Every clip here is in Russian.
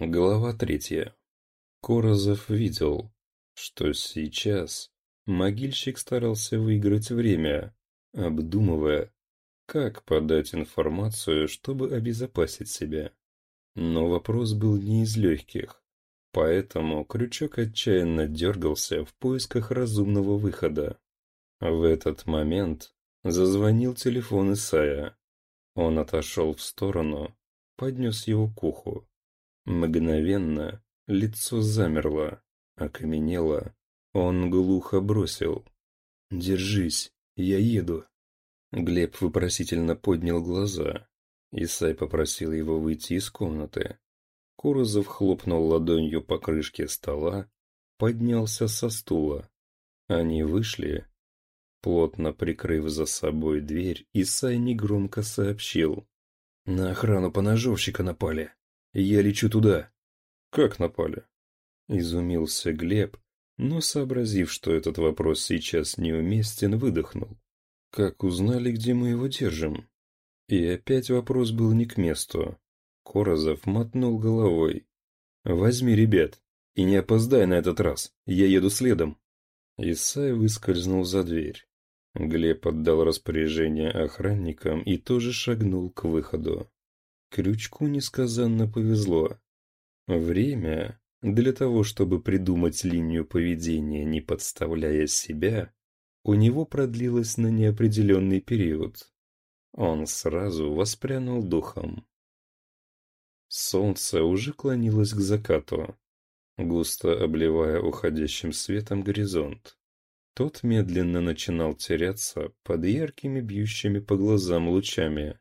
Глава третья. Корозов видел, что сейчас могильщик старался выиграть время, обдумывая, как подать информацию, чтобы обезопасить себя. Но вопрос был не из легких, поэтому крючок отчаянно дергался в поисках разумного выхода. В этот момент зазвонил телефон Исая. Он отошел в сторону, поднес его к уху. Мгновенно лицо замерло, окаменело. Он глухо бросил. «Держись, я еду». Глеб вопросительно поднял глаза. Исай попросил его выйти из комнаты. Курозов хлопнул ладонью по крышке стола, поднялся со стула. Они вышли. Плотно прикрыв за собой дверь, Исай негромко сообщил. «На охрану поножовщика напали». Я лечу туда. Как напали? Изумился Глеб, но, сообразив, что этот вопрос сейчас неуместен, выдохнул. Как узнали, где мы его держим? И опять вопрос был не к месту. Корозов мотнул головой. «Возьми ребят, и не опоздай на этот раз, я еду следом». Исай выскользнул за дверь. Глеб отдал распоряжение охранникам и тоже шагнул к выходу. Крючку несказанно повезло. Время для того, чтобы придумать линию поведения, не подставляя себя, у него продлилось на неопределенный период. Он сразу воспрянул духом. Солнце уже клонилось к закату, густо обливая уходящим светом горизонт. Тот медленно начинал теряться под яркими бьющими по глазам лучами.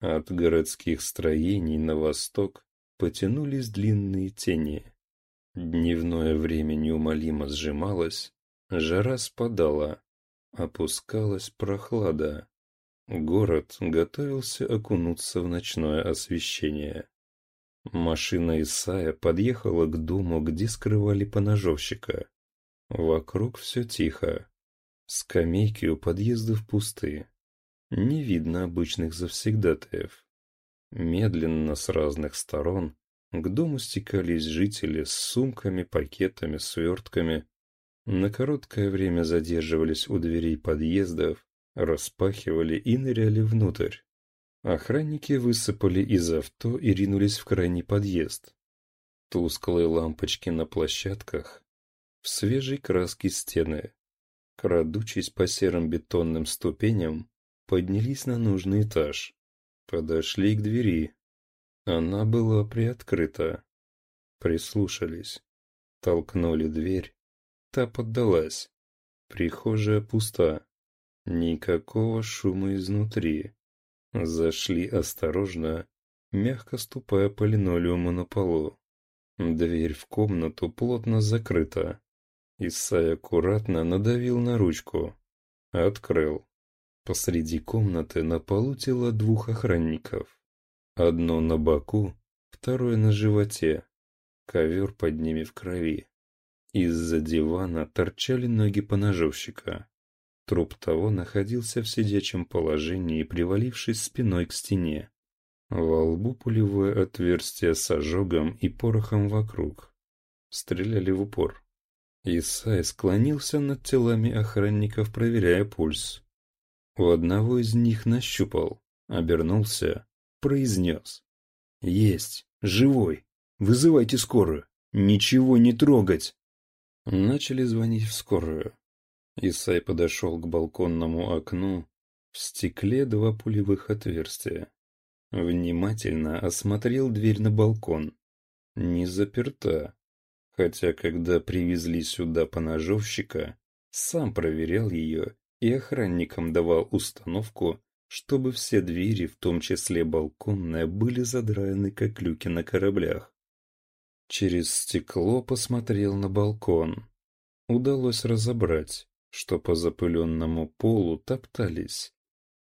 От городских строений на восток потянулись длинные тени. Дневное время неумолимо сжималось, жара спадала, опускалась прохлада. Город готовился окунуться в ночное освещение. Машина Исая подъехала к дому, где скрывали поножовщика. Вокруг все тихо. Скамейки у подъездов пустые. Не видно обычных завсегдатаев. Медленно с разных сторон к дому стекались жители с сумками, пакетами, свертками. На короткое время задерживались у дверей подъездов, распахивали и ныряли внутрь. Охранники высыпали из авто и ринулись в крайний подъезд. Тусклые лампочки на площадках, в свежей краске стены. Крадучись по серым бетонным ступеням, Поднялись на нужный этаж. Подошли к двери. Она была приоткрыта. Прислушались. Толкнули дверь. Та поддалась. Прихожая пуста. Никакого шума изнутри. Зашли осторожно, мягко ступая по линолеуму на полу. Дверь в комнату плотно закрыта. Исай аккуратно надавил на ручку. Открыл. Посреди комнаты на полу тела двух охранников. Одно на боку, второе на животе. Ковер под ними в крови. Из-за дивана торчали ноги поножовщика. Труп того находился в сидячем положении, привалившись спиной к стене. Во лбу пулевое отверстие с ожогом и порохом вокруг. Стреляли в упор. Исай склонился над телами охранников, проверяя пульс. У одного из них нащупал, обернулся, произнес. «Есть! Живой! Вызывайте скорую! Ничего не трогать!» Начали звонить в скорую. Исай подошел к балконному окну. В стекле два пулевых отверстия. Внимательно осмотрел дверь на балкон. Не заперта. Хотя, когда привезли сюда поножовщика, сам проверял ее и охранникам давал установку, чтобы все двери, в том числе балконная, были задраены, как люки на кораблях. Через стекло посмотрел на балкон. Удалось разобрать, что по запыленному полу топтались,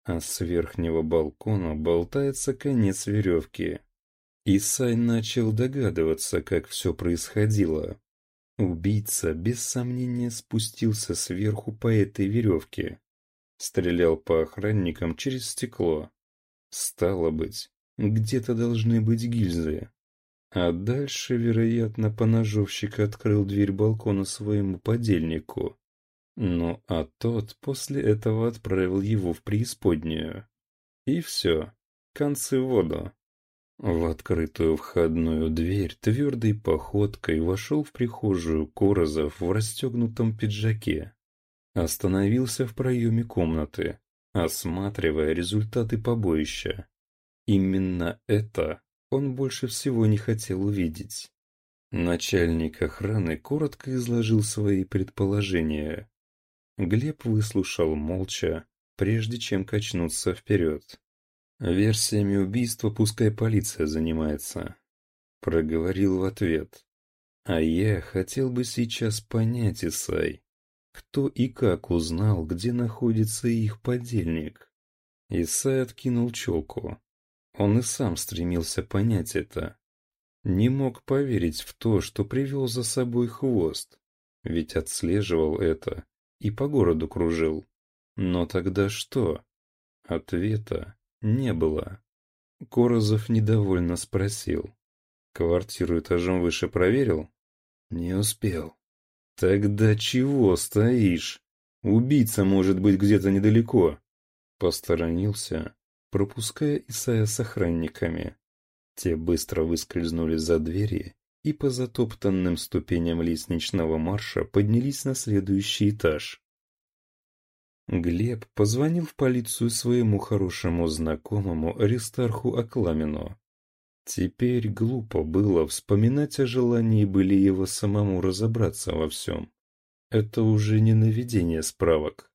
а с верхнего балкона болтается конец веревки. Исай начал догадываться, как все происходило. Убийца, без сомнения, спустился сверху по этой веревке. Стрелял по охранникам через стекло. Стало быть, где-то должны быть гильзы. А дальше, вероятно, поножовщик открыл дверь балкона своему подельнику. Ну, а тот после этого отправил его в преисподнюю. И все, концы в воду. В открытую входную дверь твердой походкой вошел в прихожую Корозов в расстегнутом пиджаке. Остановился в проеме комнаты, осматривая результаты побоища. Именно это он больше всего не хотел увидеть. Начальник охраны коротко изложил свои предположения. Глеб выслушал молча, прежде чем качнуться вперед. «Версиями убийства пускай полиция занимается», — проговорил в ответ. «А я хотел бы сейчас понять, Исай, кто и как узнал, где находится их подельник?» Исай откинул челку. Он и сам стремился понять это. Не мог поверить в то, что привел за собой хвост, ведь отслеживал это и по городу кружил. Но тогда что? Ответа не было. Корозов недовольно спросил. Квартиру этажом выше проверил? Не успел. Тогда чего стоишь? Убийца может быть где-то недалеко. Посторонился, пропуская Исая с охранниками. Те быстро выскользнули за двери и по затоптанным ступеням лестничного марша поднялись на следующий этаж. Глеб позвонил в полицию своему хорошему знакомому Аристарху Акламину. Теперь глупо было вспоминать о желании Былиева самому разобраться во всем. Это уже не наведение справок.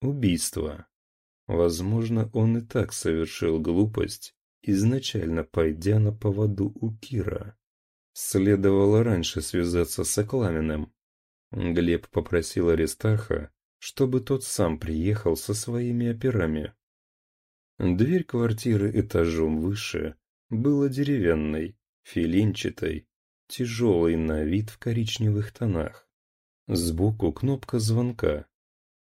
Убийство. Возможно, он и так совершил глупость, изначально пойдя на поводу у Кира. Следовало раньше связаться с Акламиным. Глеб попросил Аристарха, чтобы тот сам приехал со своими операми. Дверь квартиры этажом выше была деревянной, филинчатой, тяжелой на вид в коричневых тонах. Сбоку кнопка звонка,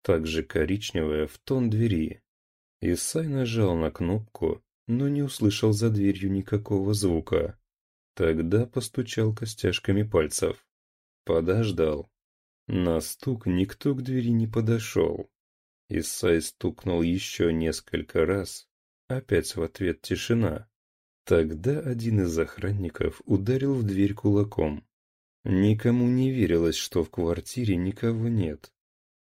также коричневая в тон двери. Исай нажал на кнопку, но не услышал за дверью никакого звука. Тогда постучал костяшками пальцев. Подождал. На стук никто к двери не подошел. Исай стукнул еще несколько раз. Опять в ответ тишина. Тогда один из охранников ударил в дверь кулаком. Никому не верилось, что в квартире никого нет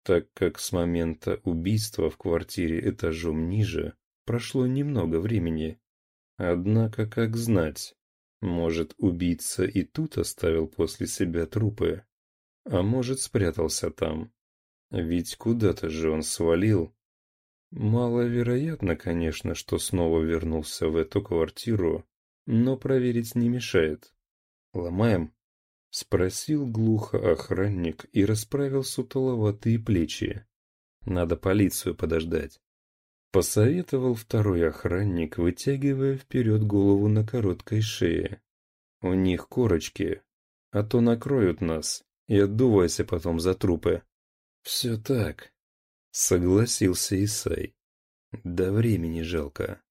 так как с момента убийства в квартире этажом ниже прошло немного времени. Однако, как знать, может, убийца и тут оставил после себя трупы, а может, спрятался там. Ведь куда-то же он свалил. Маловероятно, конечно, что снова вернулся в эту квартиру, но проверить не мешает. Ломаем. Спросил глухо охранник и расправил сутуловатые плечи. Надо полицию подождать. Посоветовал второй охранник, вытягивая вперед голову на короткой шее. У них корочки, а то накроют нас, и отдувайся потом за трупы. Все так, согласился Исай. До времени жалко.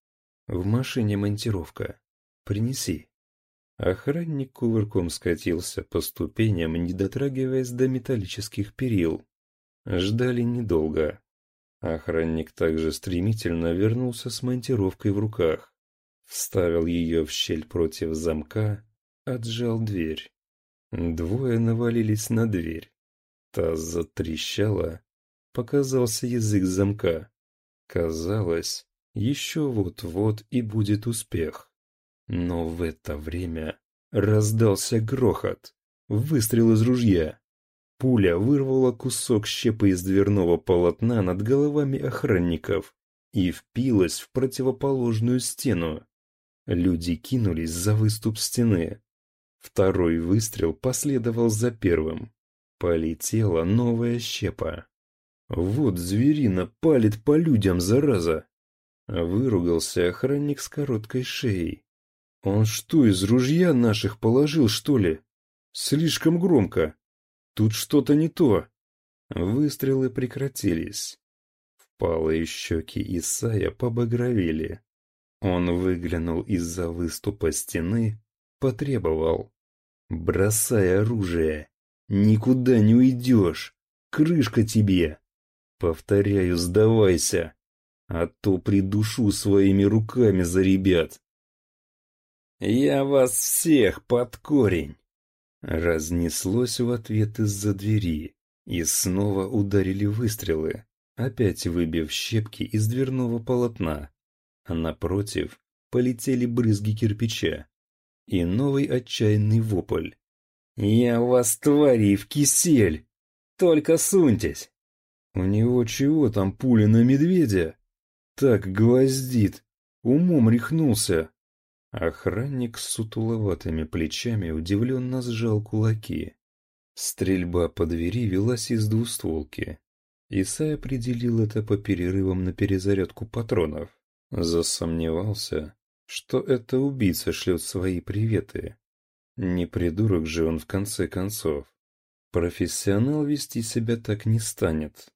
В машине монтировка. Принеси. Охранник кувырком скатился по ступеням, не дотрагиваясь до металлических перил. Ждали недолго. Охранник также стремительно вернулся с монтировкой в руках. Вставил ее в щель против замка, отжал дверь. Двое навалились на дверь. Та затрещала. Показался язык замка. Казалось, еще вот-вот и будет успех. Но в это время раздался грохот. Выстрел из ружья. Пуля вырвала кусок щепы из дверного полотна над головами охранников и впилась в противоположную стену. Люди кинулись за выступ стены. Второй выстрел последовал за первым. Полетела новая щепа. «Вот зверина палит по людям, зараза!» Выругался охранник с короткой шеей. Он что, из ружья наших положил, что ли? Слишком громко. Тут что-то не то. Выстрелы прекратились. Впалые щеки Исая побагровели. Он выглянул из-за выступа стены, потребовал. «Бросай оружие! Никуда не уйдешь! Крышка тебе! Повторяю, сдавайся, а то придушу своими руками за ребят!» «Я вас всех под корень!» Разнеслось в ответ из-за двери, и снова ударили выстрелы, опять выбив щепки из дверного полотна, а напротив полетели брызги кирпича и новый отчаянный вопль. «Я вас, твари, в кисель! Только суньтесь!» «У него чего там пуля на медведя?» «Так гвоздит! Умом рехнулся!» Охранник с сутуловатыми плечами удивленно сжал кулаки. Стрельба по двери велась из двустволки. Исай определил это по перерывам на перезарядку патронов. Засомневался, что это убийца шлет свои приветы. Не придурок же он в конце концов. Профессионал вести себя так не станет.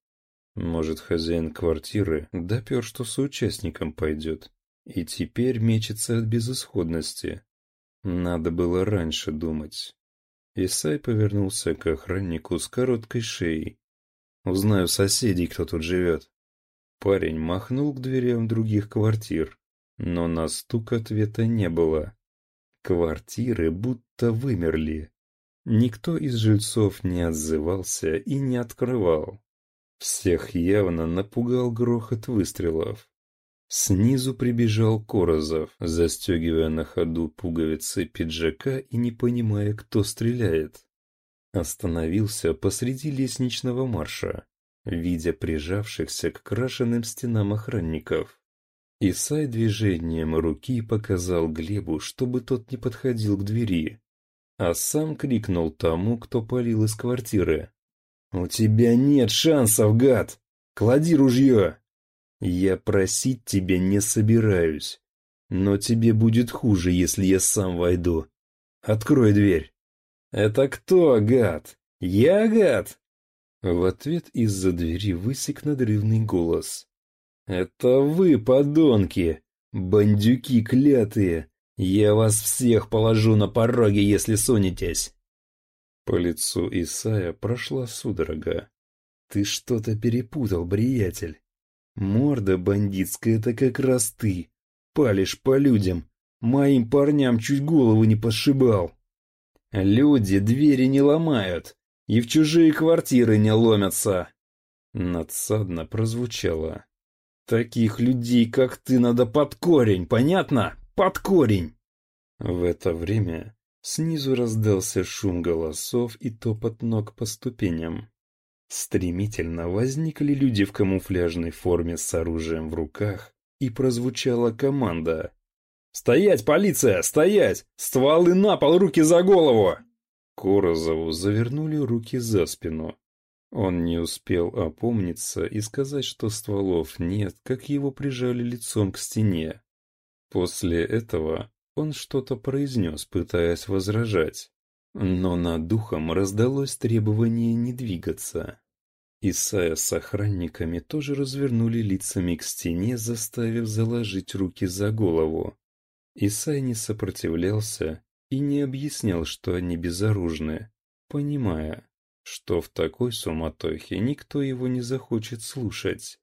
Может, хозяин квартиры допер, что соучастником пойдет. И теперь мечется от безысходности. Надо было раньше думать. Исай повернулся к охраннику с короткой шеей. «Узнаю соседей, кто тут живет». Парень махнул к дверям других квартир, но на стук ответа не было. Квартиры будто вымерли. Никто из жильцов не отзывался и не открывал. Всех явно напугал грохот выстрелов. Снизу прибежал Корозов, застегивая на ходу пуговицы пиджака и не понимая, кто стреляет. Остановился посреди лестничного марша, видя прижавшихся к крашенным стенам охранников. Исай движением руки показал Глебу, чтобы тот не подходил к двери, а сам крикнул тому, кто палил из квартиры. «У тебя нет шансов, гад! Клади ружье!» Я просить тебя не собираюсь. Но тебе будет хуже, если я сам войду. Открой дверь. Это кто, гад? Я гад? В ответ из-за двери высек надрывный голос. Это вы, подонки, бандюки клятые. Я вас всех положу на пороге, если сунетесь. По лицу Исая прошла судорога. Ты что-то перепутал, приятель. Морда бандитская — это как раз ты. Палишь по людям. Моим парням чуть голову не пошибал. Люди двери не ломают и в чужие квартиры не ломятся. Надсадно прозвучало. Таких людей, как ты, надо под корень, понятно? Под корень! В это время снизу раздался шум голосов и топот ног по ступеням. Стремительно возникли люди в камуфляжной форме с оружием в руках, и прозвучала команда. «Стоять, полиция! Стоять! Стволы на пол, руки за голову!» Корозову завернули руки за спину. Он не успел опомниться и сказать, что стволов нет, как его прижали лицом к стене. После этого он что-то произнес, пытаясь возражать. Но над духом раздалось требование не двигаться. Исая с охранниками тоже развернули лицами к стене, заставив заложить руки за голову. Исай не сопротивлялся и не объяснял, что они безоружны, понимая, что в такой суматохе никто его не захочет слушать.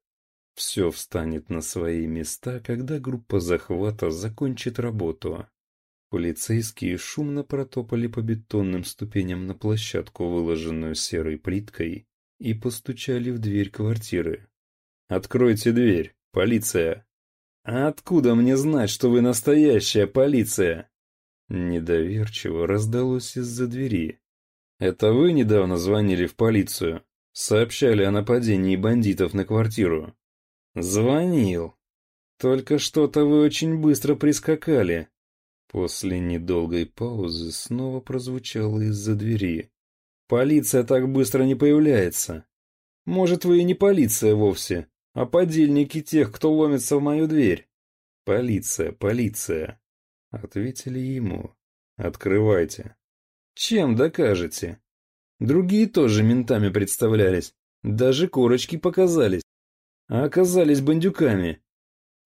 Все встанет на свои места, когда группа захвата закончит работу. Полицейские шумно протопали по бетонным ступеням на площадку, выложенную серой плиткой, и постучали в дверь квартиры. «Откройте дверь, полиция!» «А откуда мне знать, что вы настоящая полиция?» Недоверчиво раздалось из-за двери. «Это вы недавно звонили в полицию? Сообщали о нападении бандитов на квартиру?» «Звонил. Только что-то вы очень быстро прискакали. После недолгой паузы снова прозвучало из-за двери. «Полиция так быстро не появляется. Может, вы и не полиция вовсе, а подельники тех, кто ломится в мою дверь?» «Полиция, полиция!» Ответили ему. «Открывайте». «Чем докажете?» Другие тоже ментами представлялись, даже корочки показались, а оказались бандюками.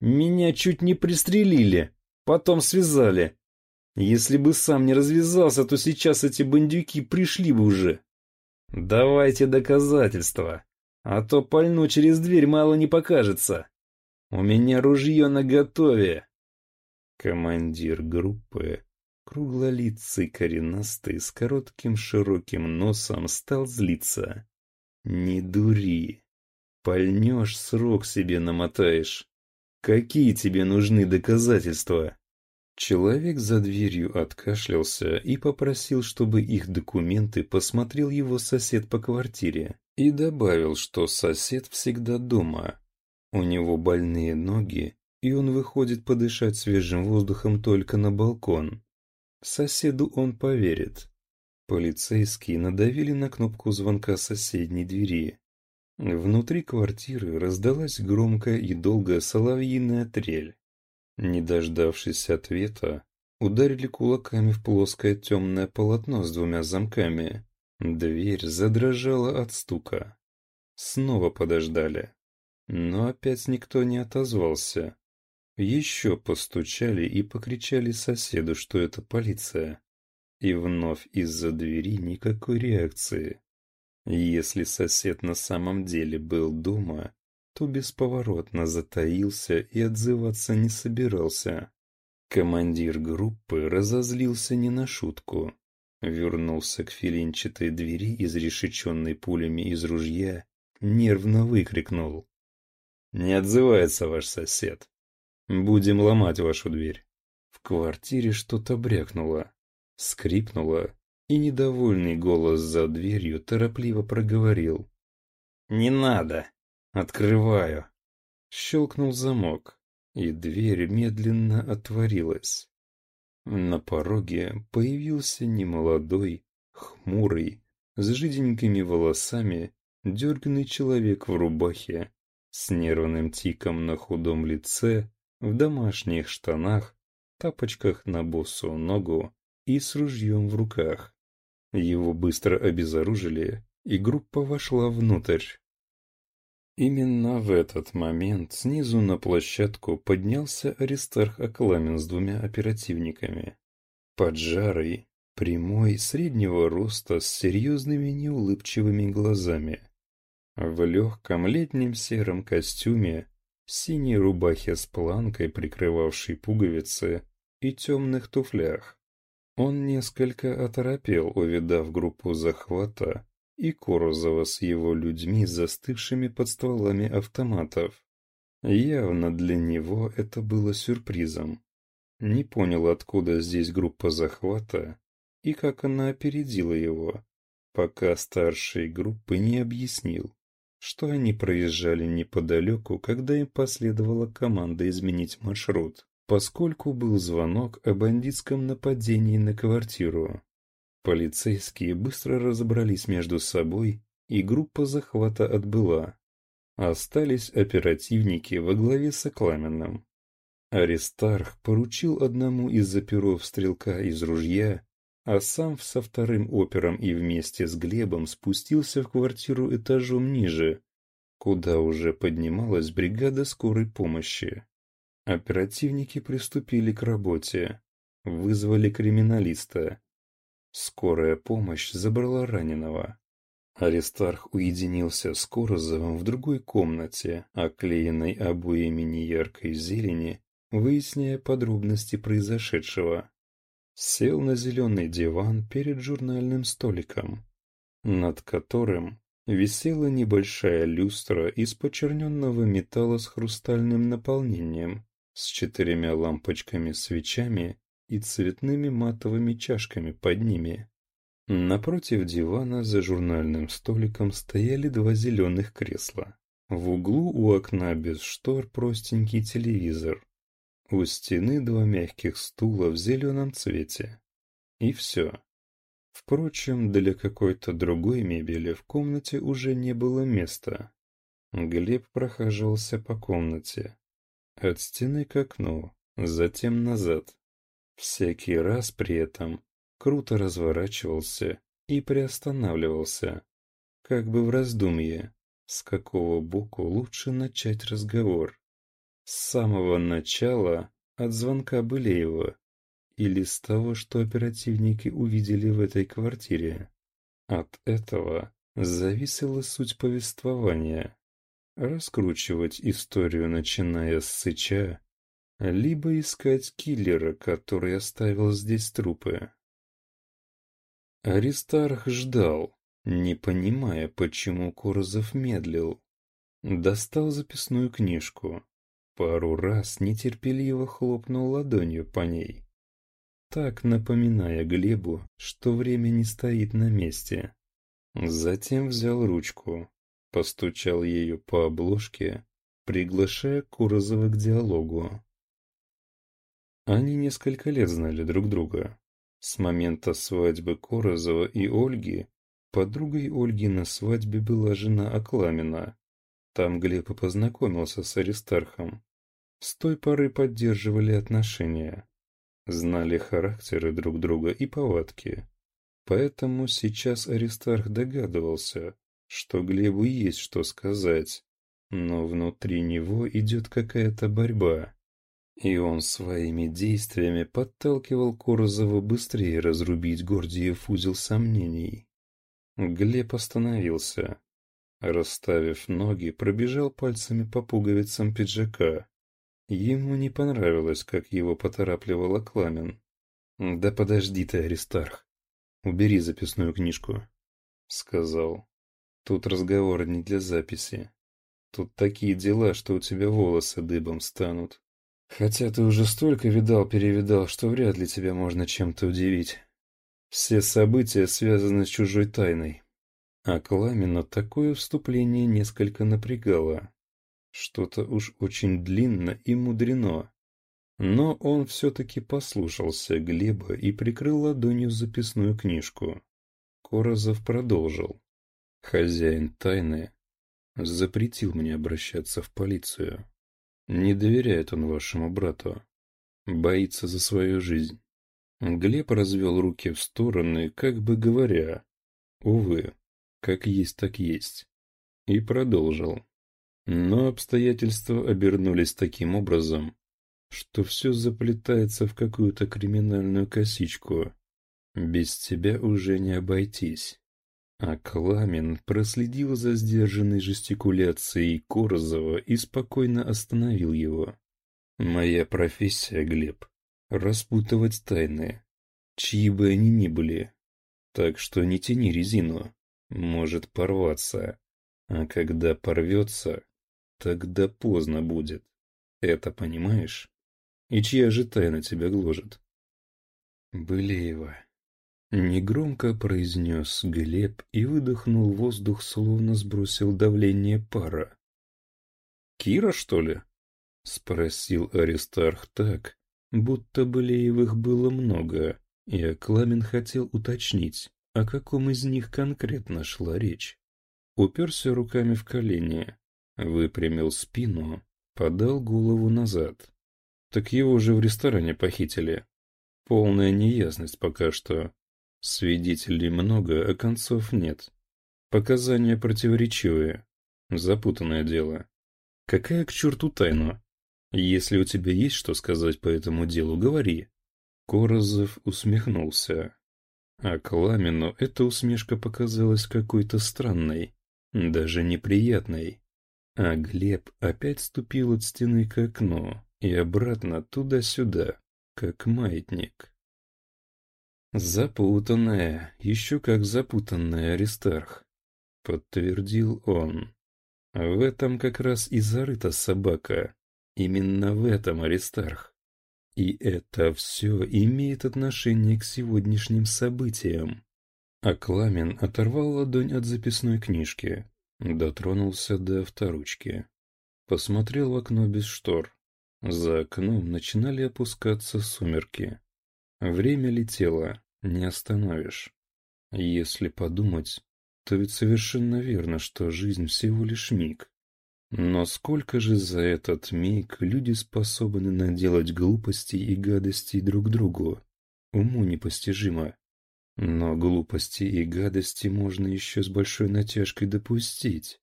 Меня чуть не пристрелили, потом связали, Если бы сам не развязался, то сейчас эти бандюки пришли бы уже. Давайте доказательства, а то пальну через дверь мало не покажется. У меня ружье наготове. Командир группы, круглолицый коренастый, с коротким широким носом, стал злиться. Не дури. Пальнешь, срок себе намотаешь. Какие тебе нужны доказательства? Человек за дверью откашлялся и попросил, чтобы их документы посмотрел его сосед по квартире. И добавил, что сосед всегда дома. У него больные ноги, и он выходит подышать свежим воздухом только на балкон. Соседу он поверит. Полицейские надавили на кнопку звонка соседней двери. Внутри квартиры раздалась громкая и долгая соловьиная трель. Не дождавшись ответа, ударили кулаками в плоское темное полотно с двумя замками. Дверь задрожала от стука. Снова подождали. Но опять никто не отозвался. Еще постучали и покричали соседу, что это полиция. И вновь из-за двери никакой реакции. Если сосед на самом деле был дома, то бесповоротно затаился и отзываться не собирался. Командир группы разозлился не на шутку. Вернулся к филинчатой двери, изрешеченной пулями из ружья, нервно выкрикнул. «Не отзывается ваш сосед. Будем ломать вашу дверь». В квартире что-то брякнуло, скрипнуло, и недовольный голос за дверью торопливо проговорил. «Не надо!» Открываю. Щелкнул замок, и дверь медленно отворилась. На пороге появился немолодой, хмурый, с жиденькими волосами, дерганный человек в рубахе, с нервным тиком на худом лице, в домашних штанах, тапочках на босу ногу и с ружьем в руках. Его быстро обезоружили, и группа вошла внутрь. Именно в этот момент снизу на площадку поднялся Аристарх Акламин с двумя оперативниками. Поджарый, прямой, среднего роста, с серьезными неулыбчивыми глазами. В легком летнем сером костюме, синей рубахе с планкой, прикрывавшей пуговицы, и темных туфлях. Он несколько оторопел, увидав группу захвата, и Корозова с его людьми, застывшими под стволами автоматов. Явно для него это было сюрпризом. Не понял, откуда здесь группа захвата и как она опередила его, пока старший группы не объяснил, что они проезжали неподалеку, когда им последовала команда изменить маршрут, поскольку был звонок о бандитском нападении на квартиру. Полицейские быстро разобрались между собой, и группа захвата отбыла. Остались оперативники во главе с Акламенным. Аристарх поручил одному из оперов стрелка из ружья, а сам со вторым опером и вместе с Глебом спустился в квартиру этажом ниже, куда уже поднималась бригада скорой помощи. Оперативники приступили к работе, вызвали криминалиста, Скорая помощь забрала раненого. Аристарх уединился с Корозовым в другой комнате, оклеенной обоями неяркой зелени, выясняя подробности произошедшего. Сел на зеленый диван перед журнальным столиком, над которым висела небольшая люстра из почерненного металла с хрустальным наполнением, с четырьмя лампочками-свечами и цветными матовыми чашками под ними. Напротив дивана за журнальным столиком стояли два зеленых кресла. В углу у окна без штор простенький телевизор. У стены два мягких стула в зеленом цвете. И все. Впрочем, для какой-то другой мебели в комнате уже не было места. Глеб прохаживался по комнате. От стены к окну, затем назад. Всякий раз при этом круто разворачивался и приостанавливался, как бы в раздумье, с какого боку лучше начать разговор. С самого начала от звонка Былеева или с того, что оперативники увидели в этой квартире. От этого зависела суть повествования. Раскручивать историю, начиная с Сыча, либо искать киллера, который оставил здесь трупы. Аристарх ждал, не понимая, почему Корозов медлил. Достал записную книжку. Пару раз нетерпеливо хлопнул ладонью по ней. Так напоминая Глебу, что время не стоит на месте. Затем взял ручку, постучал ею по обложке, приглашая Курозова к диалогу. Они несколько лет знали друг друга. С момента свадьбы Корозова и Ольги подругой Ольги на свадьбе была жена Акламина. Там Глеб и познакомился с Аристархом. С той поры поддерживали отношения. Знали характеры друг друга и повадки. Поэтому сейчас Аристарх догадывался, что Глебу есть что сказать, но внутри него идет какая-то борьба. И он своими действиями подталкивал Корозова быстрее разрубить Гордиев узел сомнений. Глеб остановился. Расставив ноги, пробежал пальцами по пуговицам пиджака. Ему не понравилось, как его поторапливал Кламен. «Да подожди ты, Аристарх. Убери записную книжку», — сказал. «Тут разговор не для записи. Тут такие дела, что у тебя волосы дыбом станут. Хотя ты уже столько видал-перевидал, что вряд ли тебя можно чем-то удивить. Все события связаны с чужой тайной. А Кламина такое вступление несколько напрягало. Что-то уж очень длинно и мудрено. Но он все-таки послушался Глеба и прикрыл ладонью записную книжку. Корозов продолжил. Хозяин тайны запретил мне обращаться в полицию. Не доверяет он вашему брату. Боится за свою жизнь. Глеб развел руки в стороны, как бы говоря, «Увы, как есть, так есть». И продолжил. Но обстоятельства обернулись таким образом, что все заплетается в какую-то криминальную косичку. Без тебя уже не обойтись. А Кламин проследил за сдержанной жестикуляцией Корозова и спокойно остановил его. «Моя профессия, Глеб, распутывать тайны, чьи бы они ни были. Так что не тяни резину, может порваться. А когда порвется, тогда поздно будет. Это понимаешь? И чья же тайна тебя гложет?» «Былеева», Негромко произнес Глеб и выдохнул воздух, словно сбросил давление пара. «Кира, что ли?» — спросил Аристарх так, будто Болеевых было много, и Акламин хотел уточнить, о каком из них конкретно шла речь. Уперся руками в колени, выпрямил спину, подал голову назад. Так его же в ресторане похитили. Полная неясность пока что. Свидетелей много, а концов нет. Показания противоречивые. Запутанное дело. Какая к черту тайна? Если у тебя есть что сказать по этому делу, говори. Корозов усмехнулся. А Кламину эта усмешка показалась какой-то странной, даже неприятной. А Глеб опять ступил от стены к окну и обратно туда-сюда, как маятник. «Запутанная, еще как запутанная, Аристарх», — подтвердил он. «В этом как раз и зарыта собака. Именно в этом, Аристарх. И это все имеет отношение к сегодняшним событиям». Акламин оторвал ладонь от записной книжки, дотронулся до авторучки. Посмотрел в окно без штор. За окном начинали опускаться сумерки. Время летело, не остановишь. Если подумать, то ведь совершенно верно, что жизнь всего лишь миг. Но сколько же за этот миг люди способны наделать глупостей и гадостей друг другу? Уму непостижимо. Но глупости и гадости можно еще с большой натяжкой допустить.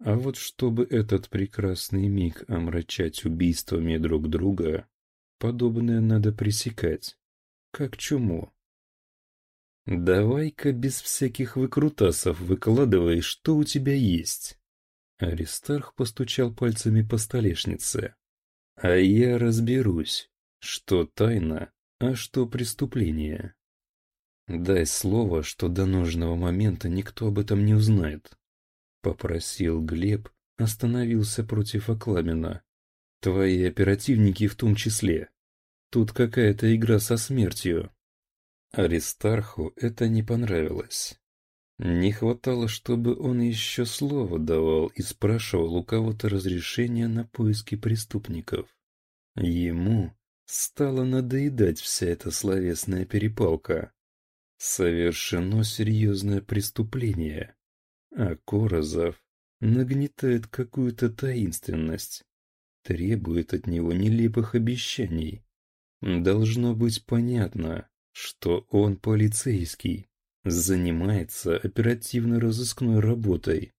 А вот чтобы этот прекрасный миг омрачать убийствами друг друга, подобное надо пресекать. как чуму. «Давай-ка без всяких выкрутасов выкладывай, что у тебя есть». Аристарх постучал пальцами по столешнице. «А я разберусь, что тайна, а что преступление. Дай слово, что до нужного момента никто об этом не узнает». Попросил Глеб, остановился против Акламина. «Твои оперативники в том числе. Тут какая-то игра со смертью». Аристарху это не понравилось. Не хватало, чтобы он еще слово давал и спрашивал у кого-то разрешения на поиски преступников. Ему стало надоедать вся эта словесная перепалка. Совершено серьезное преступление, а Корозов нагнетает какую-то таинственность, требует от него нелепых обещаний. Должно быть понятно, что он полицейский, занимается оперативно-розыскной работой,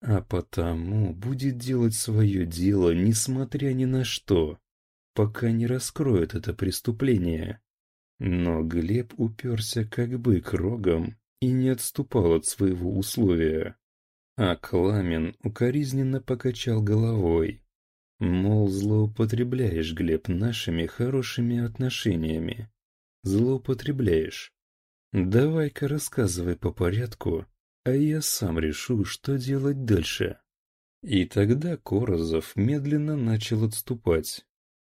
а потому будет делать свое дело, несмотря ни на что, пока не раскроет это преступление. Но Глеб уперся как бык рогом и не отступал от своего условия. А Кламен укоризненно покачал головой. Мол, злоупотребляешь, Глеб, нашими хорошими отношениями злоупотребляешь. Давай-ка рассказывай по порядку, а я сам решу, что делать дальше. И тогда Корозов медленно начал отступать,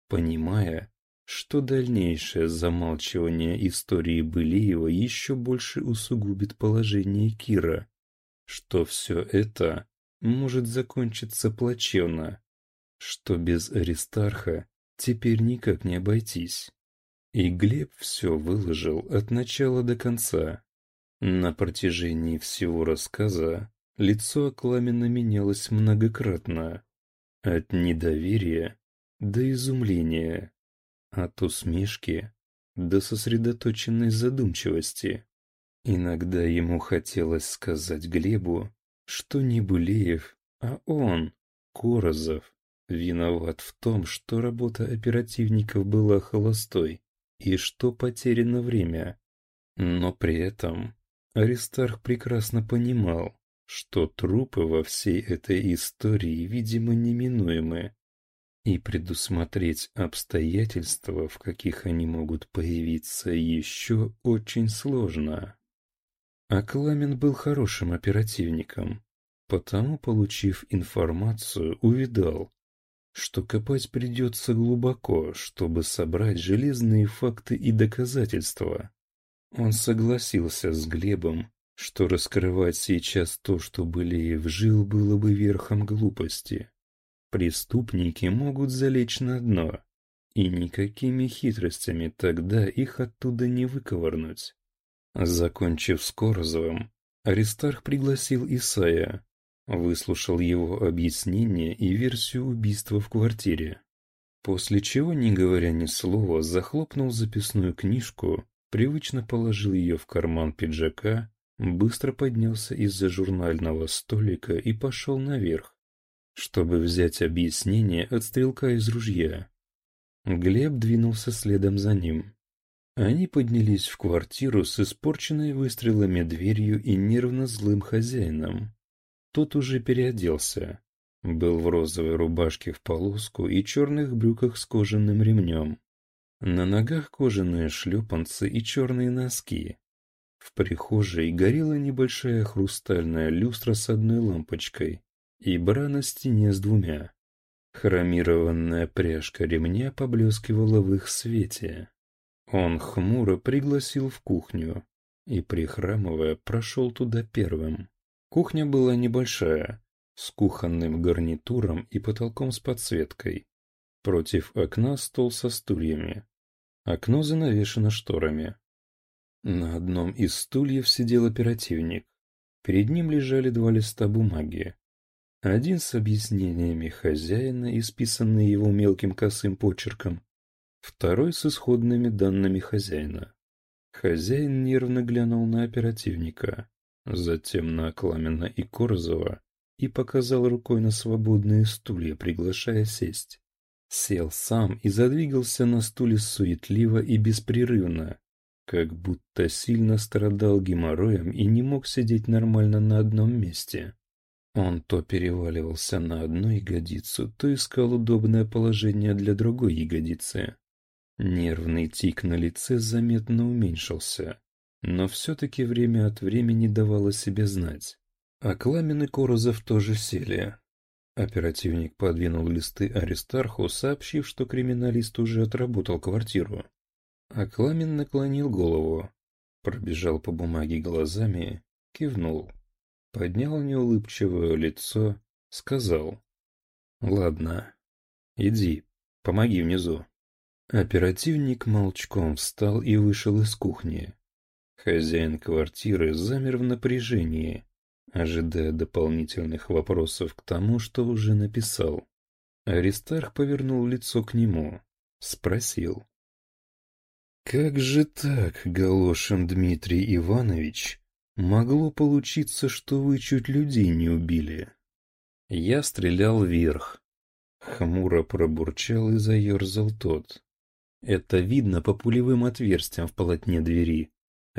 понимая, что дальнейшее замалчивание истории Былиева еще больше усугубит положение Кира, что все это может закончиться плачевно, что без Аристарха теперь никак не обойтись. И Глеб все выложил от начала до конца. На протяжении всего рассказа лицо Акламина менялось многократно. От недоверия до изумления, от усмешки до сосредоточенной задумчивости. Иногда ему хотелось сказать Глебу, что не Булеев, а он, Корозов, виноват в том, что работа оперативников была холостой и что потеряно время. Но при этом Аристарх прекрасно понимал, что трупы во всей этой истории, видимо, неминуемы, и предусмотреть обстоятельства, в каких они могут появиться, еще очень сложно. А Кламен был хорошим оперативником, потому, получив информацию, увидал, что копать придется глубоко, чтобы собрать железные факты и доказательства. Он согласился с Глебом, что раскрывать сейчас то, что Былеев жил, было бы верхом глупости. Преступники могут залечь на дно, и никакими хитростями тогда их оттуда не выковырнуть. Закончив с Корозовым, Аристарх пригласил Исая, Выслушал его объяснение и версию убийства в квартире. После чего, не говоря ни слова, захлопнул записную книжку, привычно положил ее в карман пиджака, быстро поднялся из-за журнального столика и пошел наверх, чтобы взять объяснение от стрелка из ружья. Глеб двинулся следом за ним. Они поднялись в квартиру с испорченной выстрелами дверью и нервно злым хозяином. Тот уже переоделся. Был в розовой рубашке в полоску и черных брюках с кожаным ремнем. На ногах кожаные шлепанцы и черные носки. В прихожей горела небольшая хрустальная люстра с одной лампочкой и бра на стене с двумя. Хромированная пряжка ремня поблескивала в их свете. Он хмуро пригласил в кухню и, прихрамывая, прошел туда первым. Кухня была небольшая, с кухонным гарнитуром и потолком с подсветкой. Против окна стол со стульями. Окно занавешено шторами. На одном из стульев сидел оперативник. Перед ним лежали два листа бумаги. Один с объяснениями хозяина, исписанный его мелким косым почерком. Второй с исходными данными хозяина. Хозяин нервно глянул на оперативника затем на Кламена и Корзова и показал рукой на свободные стулья, приглашая сесть. Сел сам и задвигался на стуле суетливо и беспрерывно, как будто сильно страдал геморроем и не мог сидеть нормально на одном месте. Он то переваливался на одну ягодицу, то искал удобное положение для другой ягодицы. Нервный тик на лице заметно уменьшился, но все-таки время от времени давало себе знать. А Кламен и Корозов тоже сели. Оперативник подвинул листы Аристарху, сообщив, что криминалист уже отработал квартиру. А Кламен наклонил голову, пробежал по бумаге глазами, кивнул. Поднял неулыбчивое лицо, сказал. «Ладно, иди, помоги внизу». Оперативник молчком встал и вышел из кухни. Хозяин квартиры замер в напряжении, ожидая дополнительных вопросов к тому, что уже написал. Аристарх повернул лицо к нему, спросил. «Как же так, Галошин Дмитрий Иванович, Могло получиться, что вы чуть людей не убили. Я стрелял вверх. Хмуро пробурчал и заерзал тот. Это видно по пулевым отверстиям в полотне двери.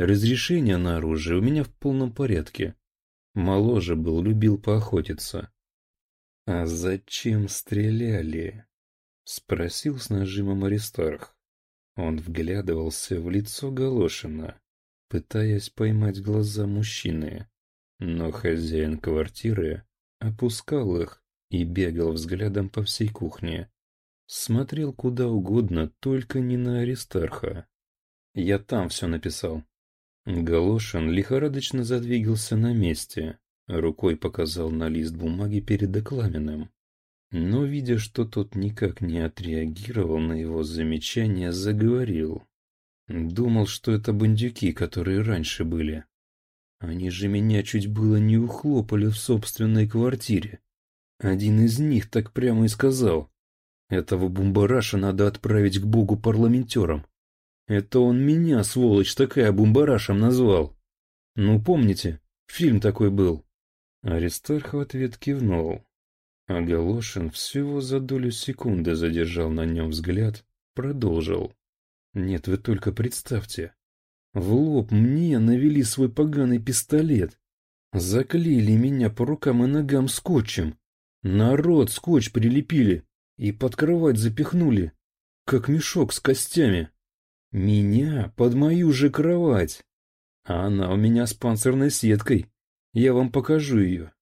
Разрешение на оружие у меня в полном порядке. Моложе был, любил поохотиться. «А зачем стреляли?» — спросил с нажимом Аристарх. Он вглядывался в лицо Галошина пытаясь поймать глаза мужчины. Но хозяин квартиры опускал их и бегал взглядом по всей кухне. Смотрел куда угодно, только не на Аристарха. Я там все написал. Галошин лихорадочно задвигался на месте, рукой показал на лист бумаги перед Окламенным. Но, видя, что тот никак не отреагировал на его замечание, заговорил. Думал, что это бандюки, которые раньше были. Они же меня чуть было не ухлопали в собственной квартире. Один из них так прямо и сказал. Этого бумбараша надо отправить к богу парламентерам. Это он меня, сволочь, такая бумбарашем назвал. Ну, помните, фильм такой был. Аристарх в ответ кивнул. А Галошин всего за долю секунды задержал на нем взгляд, продолжил. Нет, вы только представьте. В лоб мне навели свой поганый пистолет. Заклеили меня по рукам и ногам скотчем. Народ скотч прилепили и под кровать запихнули, как мешок с костями. Меня под мою же кровать. А она у меня с панцирной сеткой. Я вам покажу ее.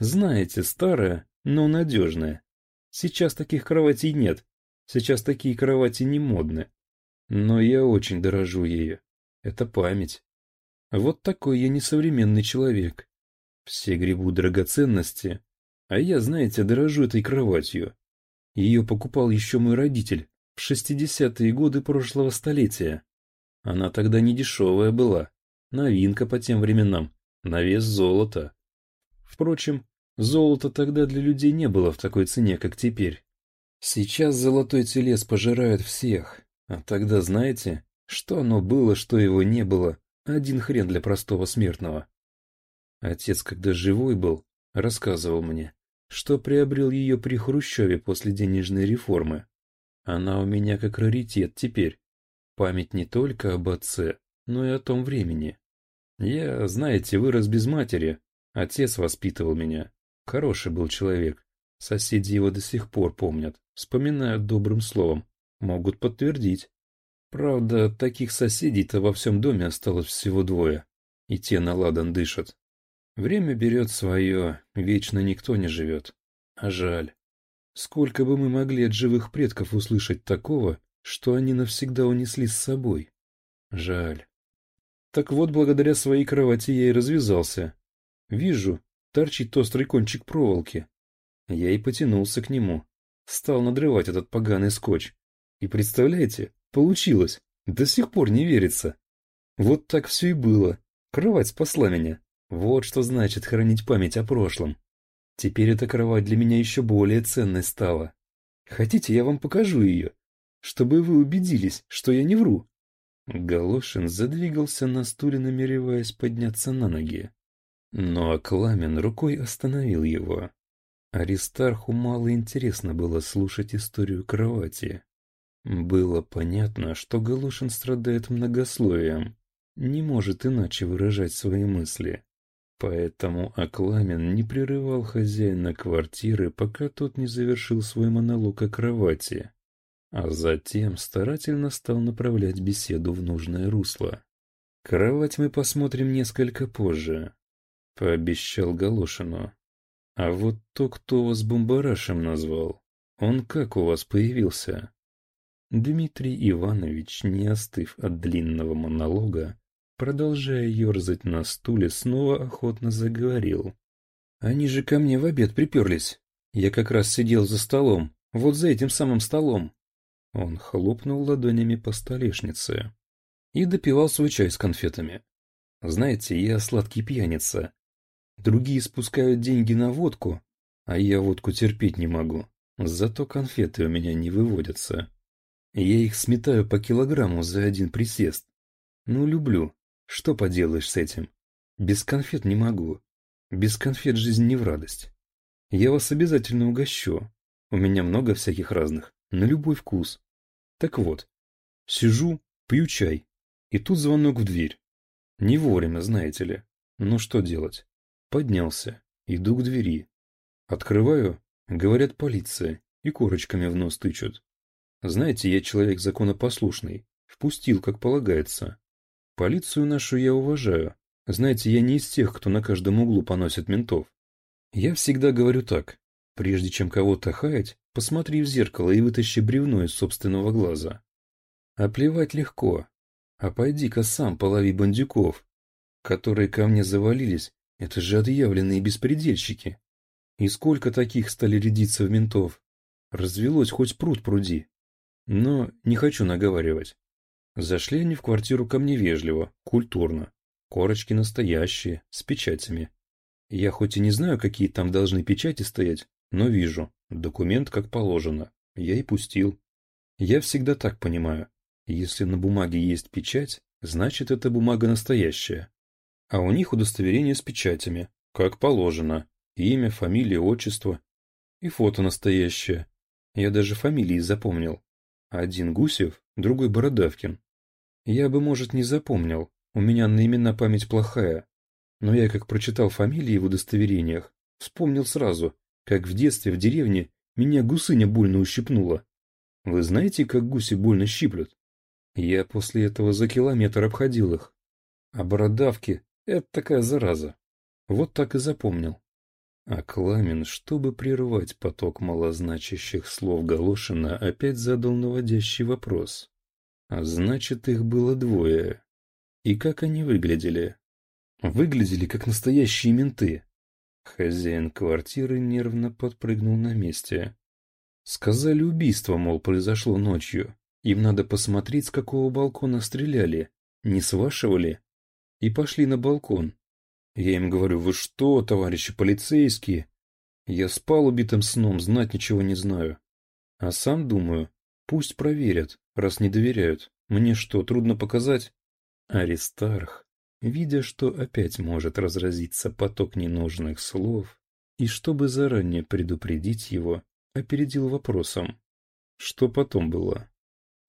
Знаете, старая, но надежная. Сейчас таких кроватей нет. Сейчас такие кровати не модны. Но я очень дорожу ею. Это память. Вот такой я несовременный человек. Все гребут драгоценности, а я, знаете, дорожу этой кроватью. Ее покупал еще мой родитель в шестидесятые годы прошлого столетия. Она тогда не дешевая была, новинка по тем временам, на вес золота. Впрочем, золота тогда для людей не было в такой цене, как теперь. Сейчас золотой телес пожирает всех, а тогда знаете, что оно было, что его не было, один хрен для простого смертного. Отец, когда живой был, рассказывал мне, что приобрел ее при Хрущеве после денежной реформы. Она у меня как раритет теперь. Память не только об отце, но и о том времени. Я, знаете, вырос без матери. Отец воспитывал меня. Хороший был человек. Соседи его до сих пор помнят, вспоминают добрым словом. Могут подтвердить. Правда, таких соседей-то во всем доме осталось всего двое, и те на ладан дышат. Время берет свое, вечно никто не живет. А жаль. Сколько бы мы могли от живых предков услышать такого, что они навсегда унесли с собой. Жаль. Так вот, благодаря своей кровати я и развязался. Вижу, торчит острый кончик проволоки. Я и потянулся к нему. Стал надрывать этот поганый скотч. И представляете, получилось. До сих пор не верится. Вот так все и было. Кровать спасла меня. Вот что значит хранить память о прошлом. Теперь эта кровать для меня еще более ценной стала. Хотите, я вам покажу ее, чтобы вы убедились, что я не вру?» Галошин задвигался на стуле, намереваясь подняться на ноги. Но Акламен рукой остановил его. Аристарху мало интересно было слушать историю кровати. Было понятно, что Галушин страдает многословием. не может иначе выражать свои мысли. Поэтому Акламин не прерывал хозяина квартиры, пока тот не завершил свой монолог о кровати, а затем старательно стал направлять беседу в нужное русло. «Кровать мы посмотрим несколько позже», — пообещал Галошину. «А вот то, кто вас бомбарашем назвал, он как у вас появился?» Дмитрий Иванович, не остыв от длинного монолога, продолжая ерзать на стуле, снова охотно заговорил. «Они же ко мне в обед приперлись. Я как раз сидел за столом, вот за этим самым столом». Он хлопнул ладонями по столешнице и допивал свой чай с конфетами. «Знаете, я сладкий пьяница. Другие спускают деньги на водку, а я водку терпеть не могу. Зато конфеты у меня не выводятся. Я их сметаю по килограмму за один присест. Ну, люблю. Что поделаешь с этим? Без конфет не могу. Без конфет жизнь не в радость. Я вас обязательно угощу. У меня много всяких разных, на любой вкус. Так вот, сижу, пью чай, и тут звонок в дверь. Не вовремя, знаете ли. Ну что делать? Поднялся, иду к двери. Открываю, говорят полиция, и корочками в нос тычут. Знаете, я человек законопослушный, впустил, как полагается. Полицию нашу я уважаю. Знаете, я не из тех, кто на каждом углу поносит ментов. Я всегда говорю так. Прежде чем кого-то хаять, посмотри в зеркало и вытащи бревно из собственного глаза. А плевать легко. А пойди-ка сам полови бандюков, которые ко мне завалились. Это же отъявленные беспредельщики. И сколько таких стали рядиться в ментов? Развелось хоть пруд пруди. Но не хочу наговаривать. Зашли они в квартиру ко мне вежливо, культурно. Корочки настоящие, с печатями. Я хоть и не знаю, какие там должны печати стоять, но вижу. Документ как положено. Я и пустил. Я всегда так понимаю. Если на бумаге есть печать, значит эта бумага настоящая. А у них удостоверение с печатями, как положено. Имя, фамилия, отчество. И фото настоящее. Я даже фамилии запомнил. Один Гусев, другой Бородавкин. Я бы, может, не запомнил, у меня на имена память плохая. Но я, как прочитал фамилии в удостоверениях, вспомнил сразу, как в детстве в деревне меня гусыня больно ущипнула. Вы знаете, как гуси больно щиплют? Я после этого за километр обходил их. А бородавки — это такая зараза. Вот так и запомнил. А Кламин, чтобы прервать поток малозначащих слов Галошина, опять задал наводящий вопрос. А значит, их было двое. И как они выглядели? Выглядели, как настоящие менты. Хозяин квартиры нервно подпрыгнул на месте. Сказали, убийство, мол, произошло ночью. Им надо посмотреть, с какого балкона стреляли. Не с вашего ли? И пошли на балкон. Я им говорю, вы что, товарищи полицейские? Я спал убитым сном, знать ничего не знаю. А сам думаю, пусть проверят, раз не доверяют. Мне что, трудно показать? Аристарх, видя, что опять может разразиться поток ненужных слов, и чтобы заранее предупредить его, опередил вопросом. Что потом было?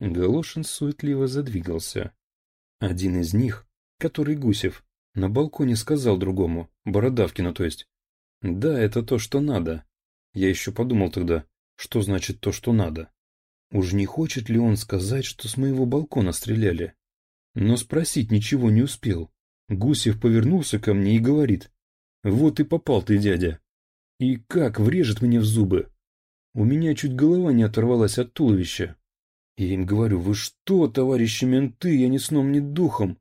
Галошин суетливо задвигался. Один из них, который Гусев, на балконе сказал другому, Бородавкину то есть. Да, это то, что надо. Я еще подумал тогда, что значит то, что надо. Уж не хочет ли он сказать, что с моего балкона стреляли? Но спросить ничего не успел. Гусев повернулся ко мне и говорит. Вот и попал ты, дядя. И как врежет мне в зубы. У меня чуть голова не оторвалась от туловища. Я им говорю, вы что, товарищи менты, я ни сном, ни духом.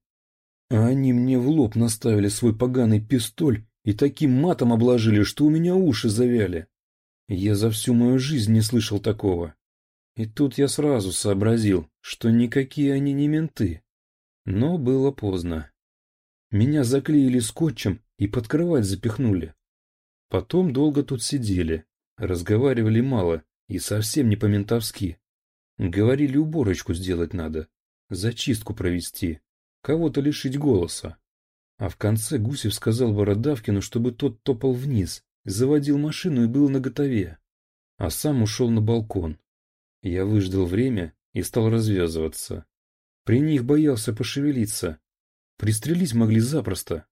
А они мне в лоб наставили свой поганый пистоль и таким матом обложили, что у меня уши завяли. Я за всю мою жизнь не слышал такого. И тут я сразу сообразил, что никакие они не менты. Но было поздно. Меня заклеили скотчем и под кровать запихнули. Потом долго тут сидели, разговаривали мало и совсем не по-ментовски. Говорили, уборочку сделать надо, зачистку провести кого-то лишить голоса. А в конце Гусев сказал Бородавкину, чтобы тот топал вниз, заводил машину и был наготове. А сам ушел на балкон. Я выждал время и стал развязываться. При них боялся пошевелиться. Пристрелить могли запросто.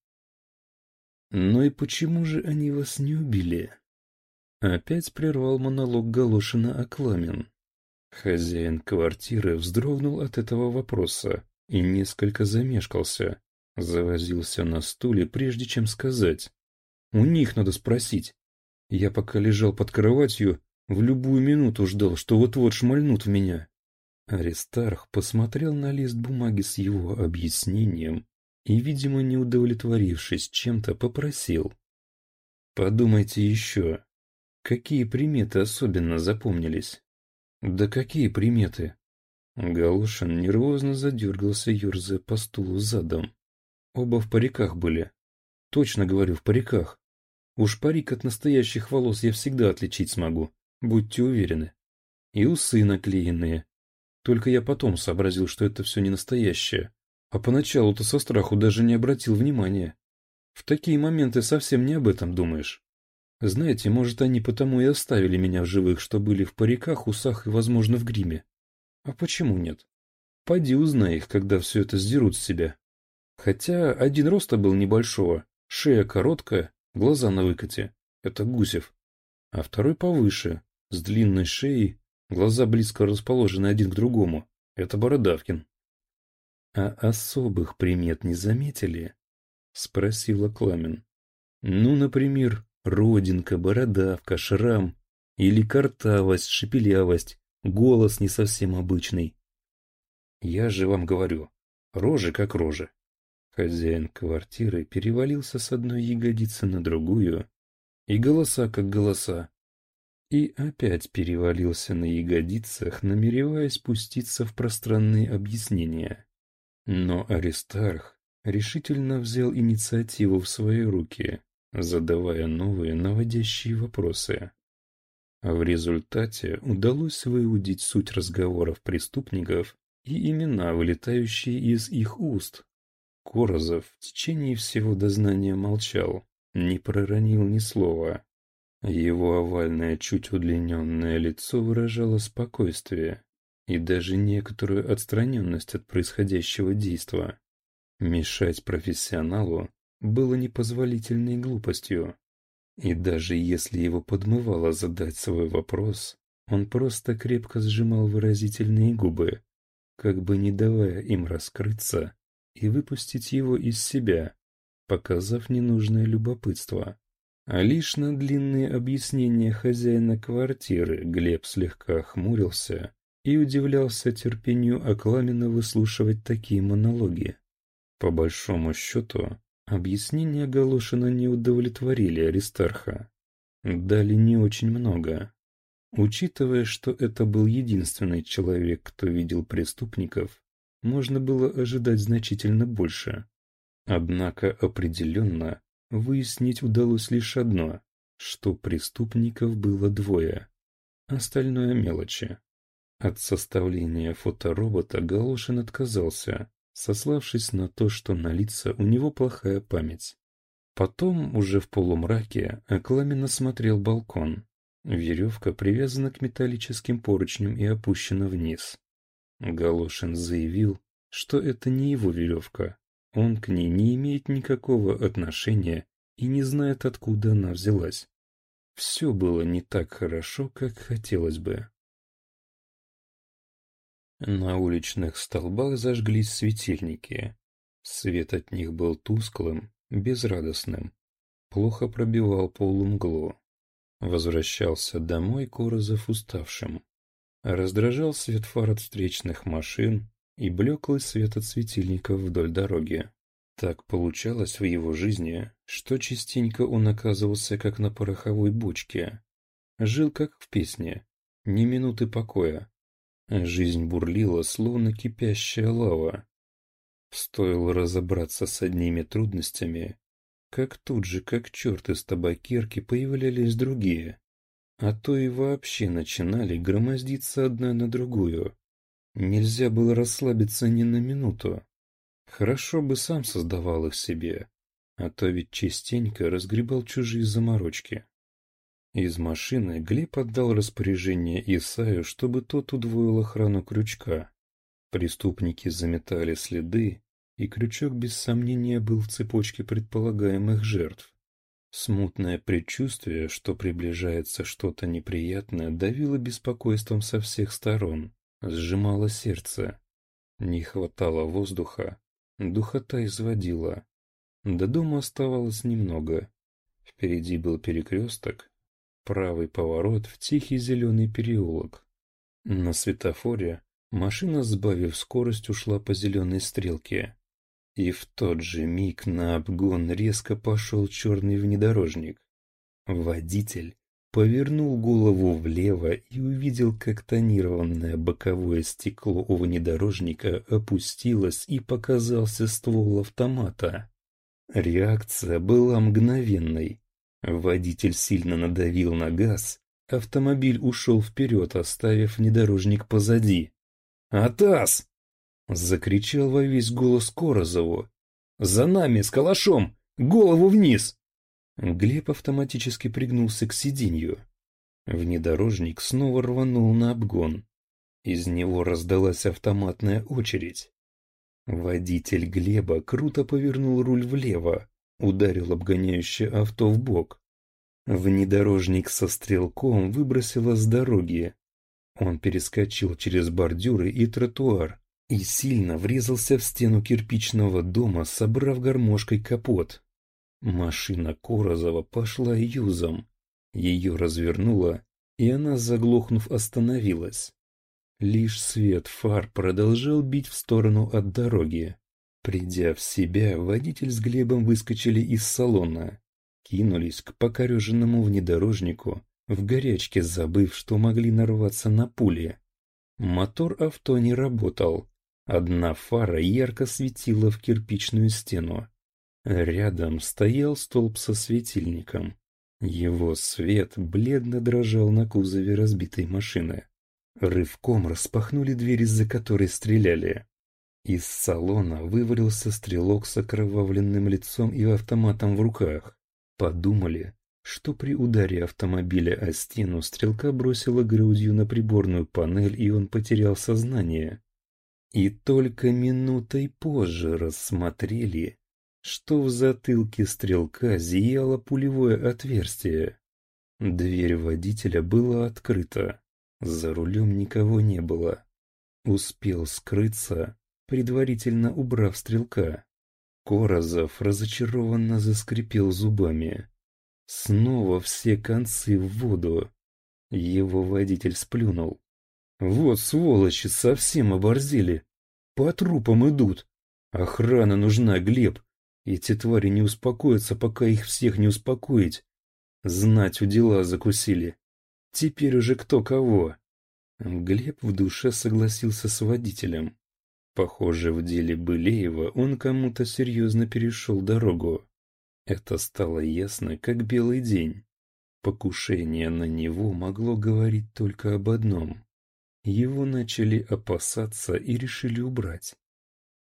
Но и почему же они вас не убили? Опять прервал монолог Галошина Акламин. Хозяин квартиры вздрогнул от этого вопроса и несколько замешкался, завозился на стуле, прежде чем сказать. «У них надо спросить. Я пока лежал под кроватью, в любую минуту ждал, что вот-вот шмальнут в меня». Аристарх посмотрел на лист бумаги с его объяснением и, видимо, не удовлетворившись чем-то, попросил. «Подумайте еще, какие приметы особенно запомнились?» «Да какие приметы?» Галушин нервозно задергался, ерзая по стулу задом. Оба в париках были. Точно говорю, в париках. Уж парик от настоящих волос я всегда отличить смогу, будьте уверены. И усы наклеенные. Только я потом сообразил, что это все не настоящее. А поначалу-то со страху даже не обратил внимания. В такие моменты совсем не об этом думаешь. Знаете, может, они потому и оставили меня в живых, что были в париках, усах и, возможно, в гриме. А почему нет? Пойди узнай их, когда все это сдерут с себя. Хотя один роста был небольшого, шея короткая, глаза на выкате. Это Гусев. А второй повыше, с длинной шеей, глаза близко расположены один к другому. Это Бородавкин. «А особых примет не заметили?» — спросила Кламен. «Ну, например, родинка, бородавка, шрам или картавость, шепелявость, голос не совсем обычный. Я же вам говорю, рожи как рожи». Хозяин квартиры перевалился с одной ягодицы на другую, и голоса как голоса, и опять перевалился на ягодицах, намереваясь спуститься в пространные объяснения. Но Аристарх решительно взял инициативу в свои руки, задавая новые наводящие вопросы. А в результате удалось выудить суть разговоров преступников и имена, вылетающие из их уст. Корозов в течение всего дознания молчал, не проронил ни слова. Его овальное, чуть удлиненное лицо выражало спокойствие, и даже некоторую отстраненность от происходящего действа. Мешать профессионалу было непозволительной глупостью. И даже если его подмывало задать свой вопрос, он просто крепко сжимал выразительные губы, как бы не давая им раскрыться и выпустить его из себя, показав ненужное любопытство. А лишь на длинные объяснения хозяина квартиры Глеб слегка хмурился и удивлялся терпению Акламина выслушивать такие монологи. По большому счету, объяснения Галушина не удовлетворили Аристарха. Дали не очень много. Учитывая, что это был единственный человек, кто видел преступников, можно было ожидать значительно больше. Однако определенно выяснить удалось лишь одно, что преступников было двое. Остальное мелочи. От составления фоторобота Галошин отказался, сославшись на то, что на лица у него плохая память. Потом, уже в полумраке, Акламин осмотрел балкон. Веревка привязана к металлическим поручням и опущена вниз. Галошин заявил, что это не его веревка. Он к ней не имеет никакого отношения и не знает, откуда она взялась. Все было не так хорошо, как хотелось бы. На уличных столбах зажглись светильники. Свет от них был тусклым, безрадостным, плохо пробивал полумглу. Возвращался домой Корозов уставшим. Раздражал свет фар от встречных машин и блеклый свет от светильников вдоль дороги. Так получалось в его жизни, что частенько он оказывался как на пороховой бочке. Жил как в песне, ни минуты покоя, Жизнь бурлила, словно кипящая лава. Стоило разобраться с одними трудностями, как тут же, как черт из табакерки, появлялись другие. А то и вообще начинали громоздиться одна на другую. Нельзя было расслабиться ни на минуту. Хорошо бы сам создавал их себе, а то ведь частенько разгребал чужие заморочки. Из машины Глеб отдал распоряжение Исаю, чтобы тот удвоил охрану крючка. Преступники заметали следы и крючок без сомнения был в цепочке предполагаемых жертв. Смутное предчувствие, что приближается что-то неприятное, давило беспокойством со всех сторон, сжимало сердце. Не хватало воздуха, духота изводила. До дома оставалось немного. Впереди был перекресток, правый поворот в тихий зеленый переулок. На светофоре машина, сбавив скорость, ушла по зеленой стрелке. И в тот же миг на обгон резко пошел черный внедорожник. Водитель повернул голову влево и увидел, как тонированное боковое стекло у внедорожника опустилось и показался ствол автомата. Реакция была мгновенной. Водитель сильно надавил на газ, автомобиль ушел вперед, оставив внедорожник позади. «Атас!» Закричал во весь голос Корозову. «За нами, с калашом! Голову вниз!» Глеб автоматически пригнулся к сиденью. Внедорожник снова рванул на обгон. Из него раздалась автоматная очередь. Водитель Глеба круто повернул руль влево, ударил обгоняющее авто в бок. Внедорожник со стрелком выбросило с дороги. Он перескочил через бордюры и тротуар, и сильно врезался в стену кирпичного дома, собрав гармошкой капот. Машина Корозова пошла юзом. Ее развернуло, и она, заглохнув, остановилась. Лишь свет фар продолжал бить в сторону от дороги. Придя в себя, водитель с Глебом выскочили из салона, кинулись к покореженному внедорожнику, в горячке забыв, что могли нарваться на пули. Мотор авто не работал, Одна фара ярко светила в кирпичную стену. Рядом стоял столб со светильником. Его свет бледно дрожал на кузове разбитой машины. Рывком распахнули дверь, из-за которой стреляли. Из салона вывалился стрелок с окровавленным лицом и автоматом в руках. Подумали, что при ударе автомобиля о стену стрелка бросила грудью на приборную панель, и он потерял сознание. И только минутой позже рассмотрели, что в затылке стрелка зияло пулевое отверстие. Дверь водителя была открыта, за рулем никого не было. Успел скрыться, предварительно убрав стрелка. Корозов разочарованно заскрипел зубами. Снова все концы в воду. Его водитель сплюнул. Вот сволочи совсем оборзели. По трупам идут. Охрана нужна, Глеб. Эти твари не успокоятся, пока их всех не успокоить. Знать у дела закусили. Теперь уже кто кого. Глеб в душе согласился с водителем. Похоже, в деле Былеева он кому-то серьезно перешел дорогу. Это стало ясно, как белый день. Покушение на него могло говорить только об одном. Его начали опасаться и решили убрать.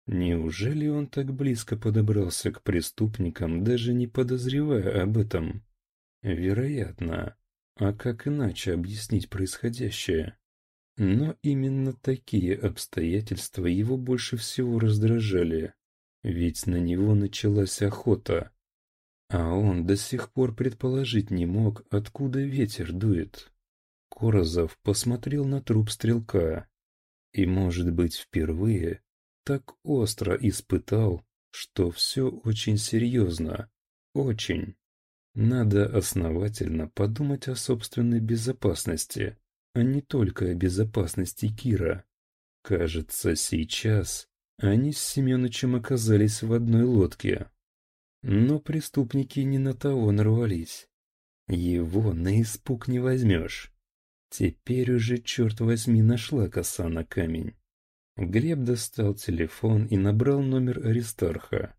Неужели он так близко подобрался к преступникам, даже не подозревая об этом? Вероятно. А как иначе объяснить происходящее? Но именно такие обстоятельства его больше всего раздражали. Ведь на него началась охота. А он до сих пор предположить не мог, откуда ветер дует. Корозов посмотрел на труп стрелка и, может быть, впервые так остро испытал, что все очень серьезно, очень. Надо основательно подумать о собственной безопасности, а не только о безопасности Кира. Кажется, сейчас они с Семеновичем оказались в одной лодке. Но преступники не на того нарвались. Его на испуг не возьмешь. Теперь уже, черт возьми, нашла коса на камень. Глеб достал телефон и набрал номер Аристарха.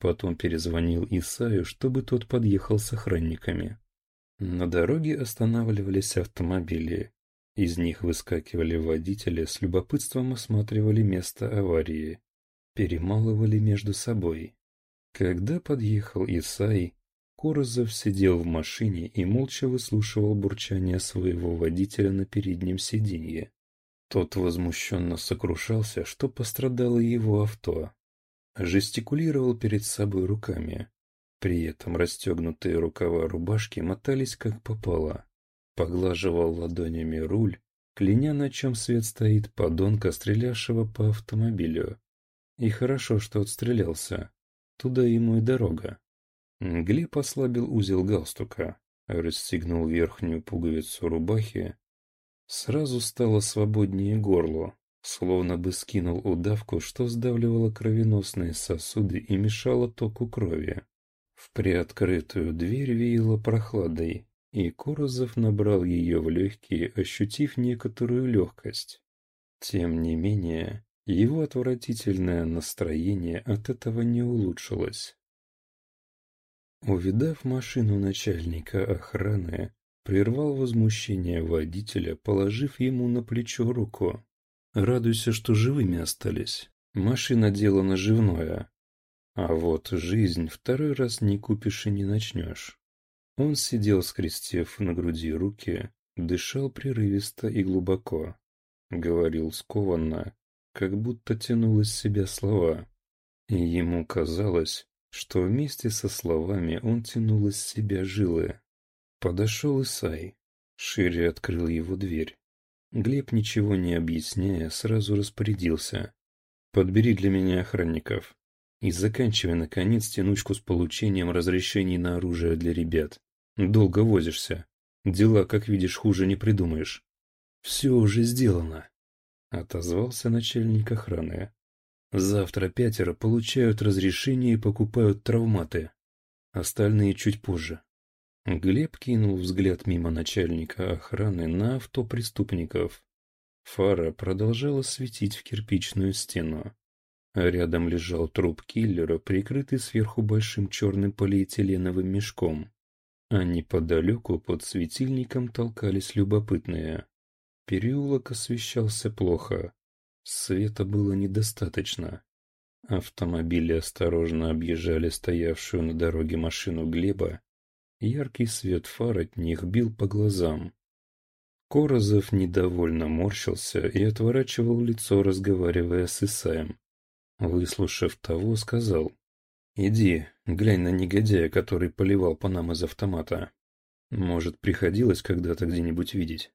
Потом перезвонил Исаю, чтобы тот подъехал с охранниками. На дороге останавливались автомобили. Из них выскакивали водители, с любопытством осматривали место аварии. Перемалывали между собой. Когда подъехал Исай, Корозов сидел в машине и молча выслушивал бурчание своего водителя на переднем сиденье. Тот возмущенно сокрушался, что пострадало его авто. жестикулировал перед собой руками. При этом расстегнутые рукава рубашки мотались как попало. Поглаживал ладонями руль, кляня на чем свет стоит подонка, стрелявшего по автомобилю. И хорошо, что отстрелялся. Туда ему и дорога. Глеб ослабил узел галстука, расстегнул верхнюю пуговицу рубахи. Сразу стало свободнее горло, словно бы скинул удавку, что сдавливало кровеносные сосуды и мешало току крови. В приоткрытую дверь веяло прохладой, и Корозов набрал ее в легкие, ощутив некоторую легкость. Тем не менее, его отвратительное настроение от этого не улучшилось. Увидав машину начальника охраны, прервал возмущение водителя, положив ему на плечо руку. Радуйся, что живыми остались. Машина дело наживное. А вот жизнь второй раз не купишь и не начнешь. Он сидел, скрестив на груди руки, дышал прерывисто и глубоко. Говорил скованно, как будто тянул из себя слова. И ему казалось, что вместе со словами он тянул из себя жилы. Подошел Исай, шире открыл его дверь. Глеб, ничего не объясняя, сразу распорядился. «Подбери для меня охранников. И заканчивай, наконец, тянучку с получением разрешений на оружие для ребят. Долго возишься. Дела, как видишь, хуже не придумаешь». «Все уже сделано», — отозвался начальник охраны. «Завтра пятеро получают разрешение и покупают травматы. Остальные чуть позже. Глеб кинул взгляд мимо начальника охраны на авто преступников. Фара продолжала светить в кирпичную стену. Рядом лежал труп киллера, прикрытый сверху большим черным полиэтиленовым мешком. А неподалеку под светильником толкались любопытные. Переулок освещался плохо. Света было недостаточно. Автомобили осторожно объезжали стоявшую на дороге машину Глеба, Яркий свет фар от них бил по глазам. Корозов недовольно морщился и отворачивал лицо, разговаривая с Исаем. Выслушав того, сказал, «Иди, глянь на негодяя, который поливал по нам из автомата. Может, приходилось когда-то где-нибудь видеть?»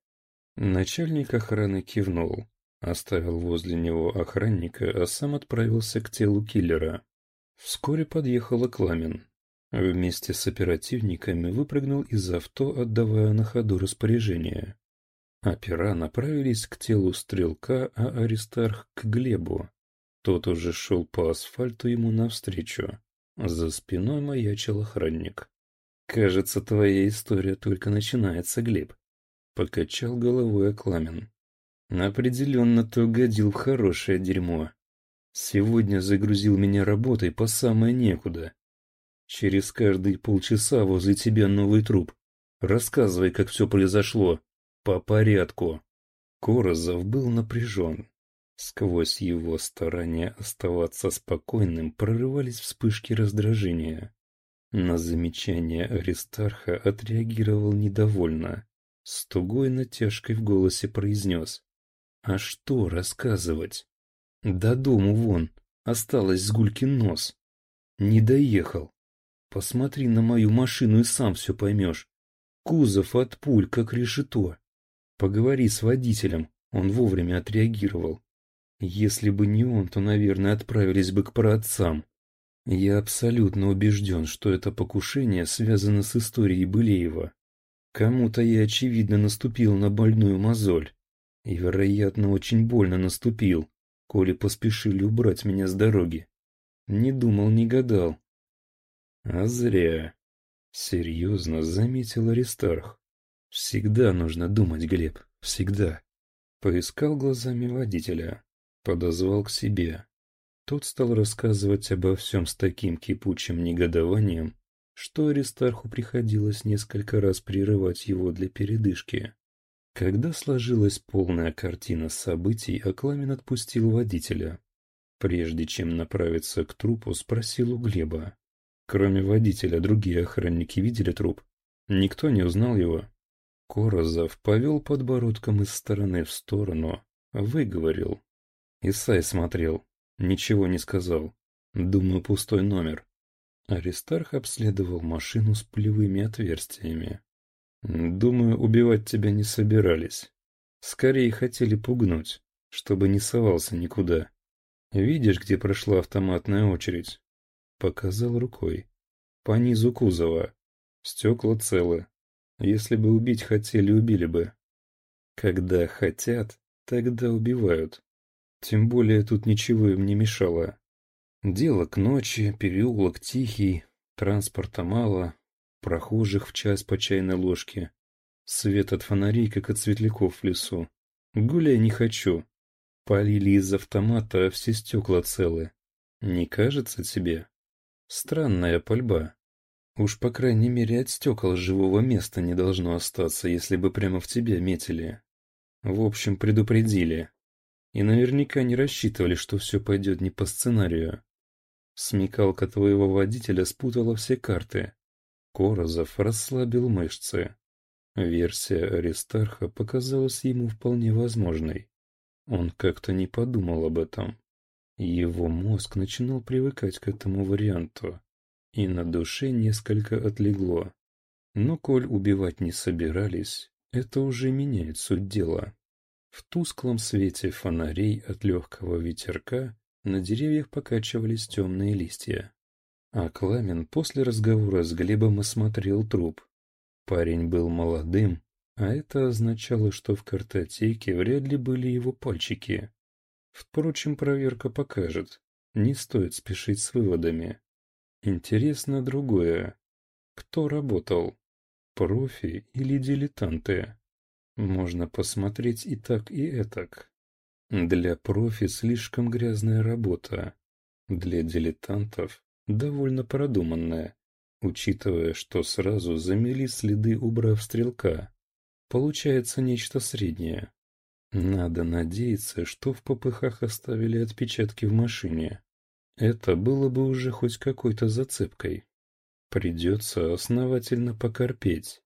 Начальник охраны кивнул, оставил возле него охранника, а сам отправился к телу киллера. Вскоре подъехала Кламен. Вместе с оперативниками выпрыгнул из авто, отдавая на ходу распоряжение. Опера направились к телу стрелка, а Аристарх к Глебу. Тот уже шел по асфальту ему навстречу. За спиной маячил охранник. «Кажется, твоя история только начинается, Глеб», — покачал головой Акламен. «Определенно ты угодил в хорошее дерьмо. Сегодня загрузил меня работой по самое некуда. Через каждые полчаса возле тебя новый труп. Рассказывай, как все произошло. По порядку. Корозов был напряжен. Сквозь его старания оставаться спокойным прорывались вспышки раздражения. На замечание Аристарха отреагировал недовольно. С тугой натяжкой в голосе произнес. «А что рассказывать? До дому вон, осталось с Гулькин нос. Не доехал. Посмотри на мою машину и сам все поймешь. Кузов от пуль, как решето. Поговори с водителем, он вовремя отреагировал. Если бы не он, то, наверное, отправились бы к праотцам. Я абсолютно убежден, что это покушение связано с историей Былеева. Кому-то я, очевидно, наступил на больную мозоль. И, вероятно, очень больно наступил, коли поспешили убрать меня с дороги. Не думал, не гадал, а зря. Серьезно заметил Аристарх. Всегда нужно думать, Глеб, всегда. Поискал глазами водителя, подозвал к себе. Тот стал рассказывать обо всем с таким кипучим негодованием, что Аристарху приходилось несколько раз прерывать его для передышки. Когда сложилась полная картина событий, Акламин отпустил водителя. Прежде чем направиться к трупу, спросил у Глеба. Кроме водителя, другие охранники видели труп. Никто не узнал его. Корозов повел подбородком из стороны в сторону, выговорил. Исай смотрел, ничего не сказал. Думаю, пустой номер. Аристарх обследовал машину с пулевыми отверстиями. Думаю, убивать тебя не собирались. Скорее хотели пугнуть, чтобы не совался никуда. Видишь, где прошла автоматная очередь? Показал рукой. По низу кузова. Стекла целы. Если бы убить хотели, убили бы. Когда хотят, тогда убивают. Тем более тут ничего им не мешало. Дело к ночи, переулок тихий, транспорта мало, прохожих в час по чайной ложке. Свет от фонарей, как от светляков в лесу. Гуляй не хочу. Полили из автомата, все стекла целы. Не кажется тебе? Странная пальба. Уж по крайней мере от стекол живого места не должно остаться, если бы прямо в тебя метили. В общем, предупредили. И наверняка не рассчитывали, что все пойдет не по сценарию. Смекалка твоего водителя спутала все карты. Корозов расслабил мышцы. Версия Аристарха показалась ему вполне возможной. Он как-то не подумал об этом. Его мозг начинал привыкать к этому варианту, и на душе несколько отлегло. Но коль убивать не собирались, это уже меняет суть дела. В тусклом свете фонарей от легкого ветерка на деревьях покачивались темные листья. А Кламен после разговора с Глебом осмотрел труп. Парень был молодым, а это означало, что в картотеке вряд ли были его пальчики. Впрочем, проверка покажет. Не стоит спешить с выводами. Интересно другое. Кто работал? Профи или дилетанты? Можно посмотреть и так, и этак. Для профи слишком грязная работа. Для дилетантов довольно продуманная, учитывая, что сразу замели следы, убрав стрелка. Получается нечто среднее. Надо надеяться, что в попыхах оставили отпечатки в машине. Это было бы уже хоть какой-то зацепкой. Придется основательно покорпеть.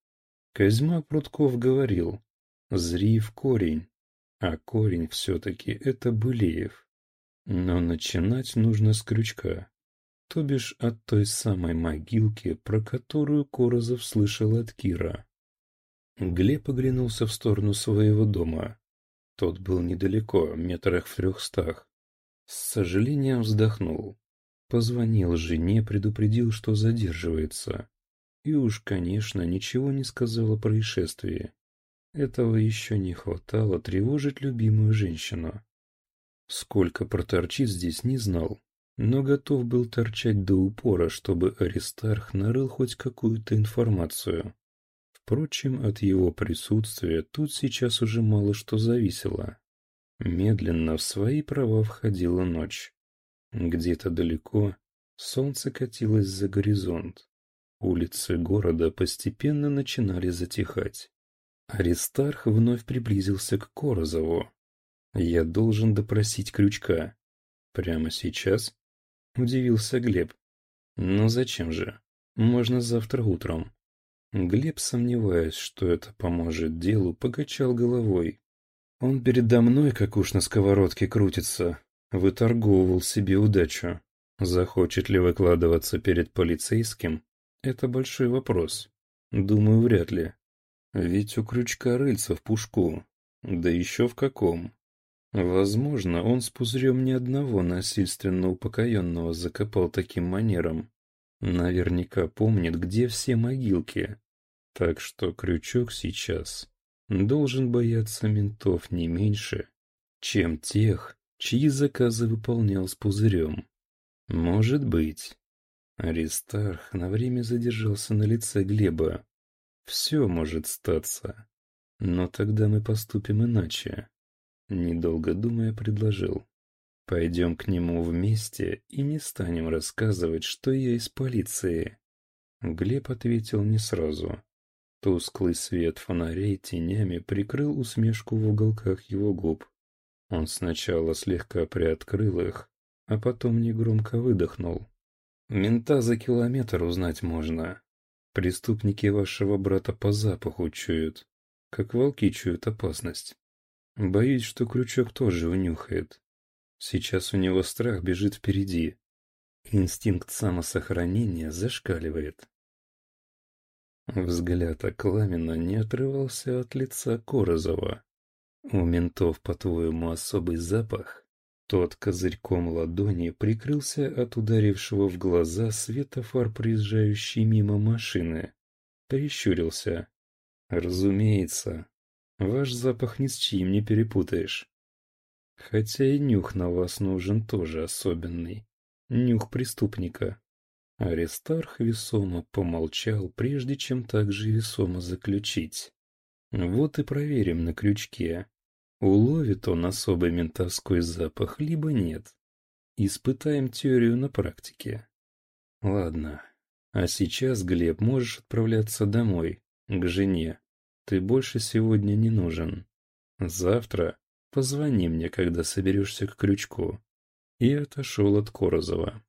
Козьма Прутков говорил, зри в корень. А корень все-таки это Былеев. Но начинать нужно с крючка. То бишь от той самой могилки, про которую Корозов слышал от Кира. Глеб оглянулся в сторону своего дома. Тот был недалеко, метрах в трехстах. С сожалением вздохнул. Позвонил жене, предупредил, что задерживается. И уж, конечно, ничего не сказал о происшествии. Этого еще не хватало тревожить любимую женщину. Сколько проторчит здесь, не знал, но готов был торчать до упора, чтобы Аристарх нарыл хоть какую-то информацию. Впрочем, от его присутствия тут сейчас уже мало что зависело. Медленно в свои права входила ночь. Где-то далеко солнце катилось за горизонт. Улицы города постепенно начинали затихать. Аристарх вновь приблизился к Корозову. «Я должен допросить Крючка. Прямо сейчас?» Удивился Глеб. «Но зачем же? Можно завтра утром». Глеб, сомневаясь, что это поможет делу, покачал головой. Он передо мной, как уж на сковородке крутится, выторговывал себе удачу. Захочет ли выкладываться перед полицейским? Это большой вопрос. Думаю, вряд ли. Ведь у крючка рыльца в пушку. Да еще в каком. Возможно, он с пузырем ни одного насильственно упокоенного закопал таким манером. Наверняка помнит, где все могилки. Так что крючок сейчас должен бояться ментов не меньше, чем тех, чьи заказы выполнял с пузырем. Может быть. Аристарх на время задержался на лице Глеба, все может статься. Но тогда мы поступим иначе. Недолго думая, предложил. Пойдем к нему вместе и не станем рассказывать, что я из полиции. Глеб ответил не сразу. Тусклый свет фонарей тенями прикрыл усмешку в уголках его губ. Он сначала слегка приоткрыл их, а потом негромко выдохнул. «Мента за километр узнать можно. Преступники вашего брата по запаху чуют, как волки чуют опасность. Боюсь, что Крючок тоже унюхает. Сейчас у него страх бежит впереди. Инстинкт самосохранения зашкаливает. Взгляд Акламина не отрывался от лица Корозова. У ментов, по-твоему, особый запах? Тот козырьком ладони прикрылся от ударившего в глаза света фар проезжающей мимо машины. Прищурился. Разумеется. Ваш запах ни с чьим не перепутаешь. Хотя и нюх на вас нужен тоже особенный. Нюх преступника. Аристарх весомо помолчал, прежде чем так же весомо заключить. Вот и проверим на крючке. Уловит он особый ментовской запах, либо нет. Испытаем теорию на практике. Ладно. А сейчас, Глеб, можешь отправляться домой, к жене. Ты больше сегодня не нужен. Завтра позвони мне, когда соберешься к крючку. И отошел от Корозова.